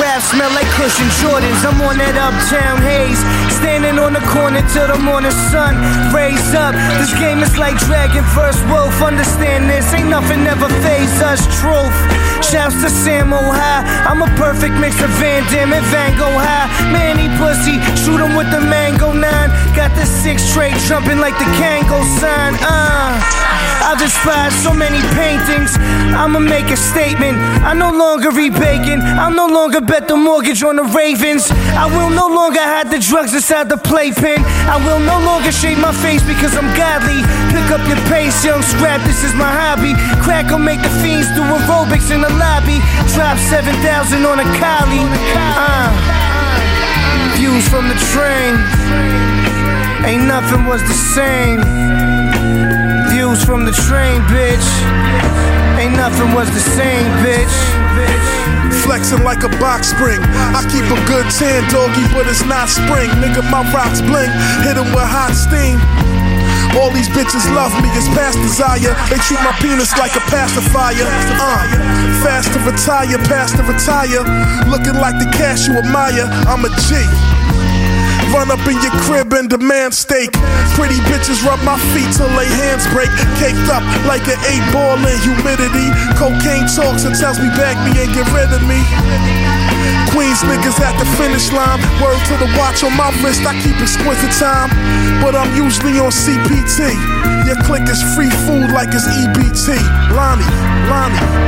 Rap smell like cushion Jordans. I'm on that uptown haze. Standing on the corner till the morning sun. Raise up. This game is like Dragon vs. Wolf. Understand this. Ain't nothing ever phase us. Truth. Shouts to Sammo High. I'm a perfect mix of Van Damme and Van Gogh High. Manny pussy. Shoot him with the mango nine. Got the six straight jumping like the Kangol sign. Uh. I've inspired so many paintings. I'ma make a statement. I no longer read bacon. I'll no longer bet the mortgage on the Ravens. I will no longer hide the drugs inside the playpen. I will no longer shave my face because I'm godly. Pick up your pace, young scrap. This is my hobby. Crack will make the fiends do aerobics in the lobby. Drop 7,000 on a collie. Uh. Views from the train. Ain't nothing was the same. From the train, bitch. Ain't nothing was the same, bitch. Flexing like a box spring. I keep a good tan, doggy, but it's not spring. Nigga, my rocks bling. Hit 'em with hot steam. All these bitches love me, it's past desire. They treat my penis like a pacifier. Uh, fast to retire, past to retire. Looking like the cash you admire. I'm a G. Up in your crib and demand steak. Pretty bitches rub my feet till they hands break. Caked up like an eight ball in humidity. Cocaine talks and tells me back me and get rid of me. Queens niggas at the finish line. Word to the watch on my wrist, I keep exquisite time. But I'm usually on CPT. Your click is free food like it's EBT. Lonnie, Lonnie.